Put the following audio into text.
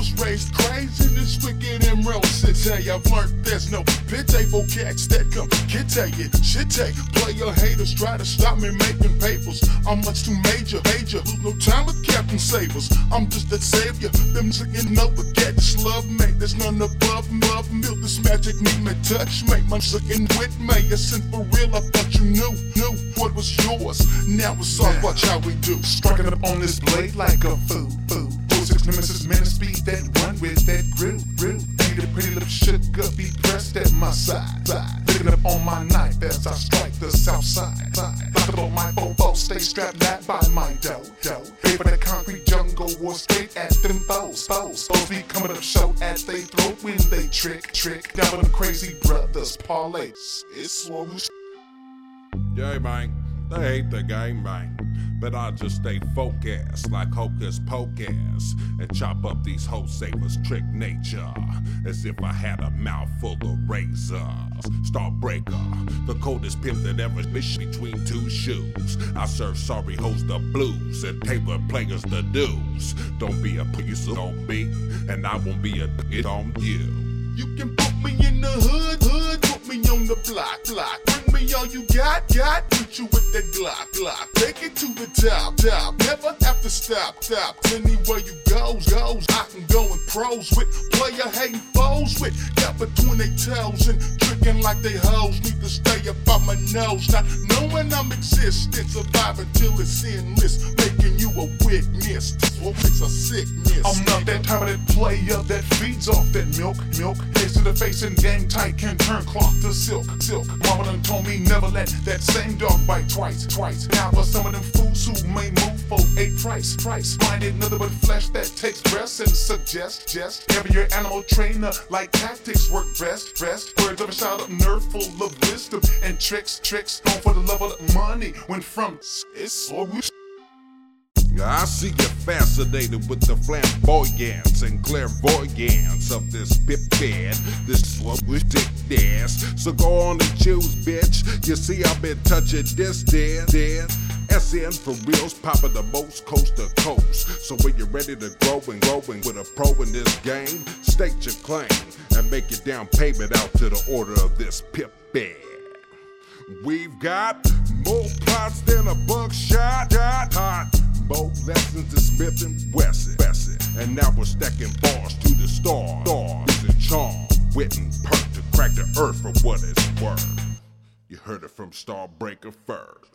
was raised crazy this wicked emerald city. I've learned there's no pity for cats that come kitty it. Shitty, player haters try to stop me making papers. I'm much too major, major. No time with Captain Savers. I'm just that savior. Them singing over cat just love me. There's none above. Love milk. This magic need me touch me. My sucking with me. It's in for real. I thought you knew, knew what was yours. Now it's all watch how we do. Striking up on this blade like a fool, fool. Nemesis, man, speed that run with that groove. Ain't a pretty little sugar be pressed at my side, side. Picking up on my knife as I strike the south side, side. Lock it on my bobo, stay strapped not by my dough, dough. That concrete jungle war straight at them foes, foes. Foes be coming up short as they throw when they trick, trick. Down with them crazy brothers, parlays. It's we Yeah, man, they hate the game, man. But I just stay focused like hocus pocus and chop up these wholesalers' trick nature as if I had a mouth full of razors. Starbreaker, the coldest pimp that ever fished between two shoes. I serve sorry hoes the blues and table players the dues. Don't be a piece on me, and I won't be a it on you. You can put me in the hood, on the block, block. Bring me all you got, got, put you with that Glock, Glock. Take it to the top, top. Never have to stop, stop. Anywhere you goes, goes. I can go in pros with player hating foes with. Got between their toes and tricking like they hoes. Need to stay up on my nose, not knowing I'm existing. Survive until it's endless, making you a witness. What makes a sickness. I'm not that type of player that feeds off that milk, milk. Face to the face and game tight can turn cloth to silk, silk. Mama done told me never let that same dog bite twice, twice. Now for some of them fools who may move for a price, price. Minded nothing but flesh that takes breath and suggest, just. Every your animal trainer like tactics work best, best. Words of a shot up nerve full of wisdom and tricks, tricks. Going for the love of money when from it's so I see you fascinated with the flamboyance and clairvoyance of this pip bed, this sluggish dance. So go on and choose, bitch. You see, I've been touching this dead. SN for reals, popping the most coast to coast. So when you're ready to grow and growing with a pro in this game, state your claim and make your down payment out to the order of this pip bed. We've got more plots than a buckshot. Got hot. More lessons to Smith and Wesson. And now we're stacking bars to the stars. Stars and charm, wit and perk to crack the earth for what it's worth. You heard it from Starbreaker first.